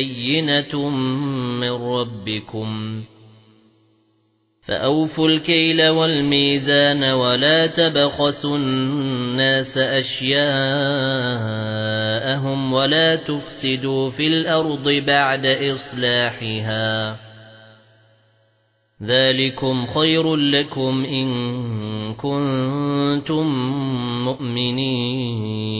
بَيِّنَةٌ مِنْ رَبِّكُمْ فَأَوْفُوا الْكَيْلَ وَالْمِيزَانَ وَلَا تَبْخَسُوا النَّاسَ أَشْيَاءَهُمْ وَلَا تُفْسِدُوا فِي الْأَرْضِ بَعْدَ إِصْلَاحِهَا ذَلِكُمْ خَيْرٌ لَكُمْ إِن كُنتُم مُّؤْمِنِينَ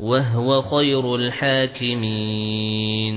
وهو خير الحاكمين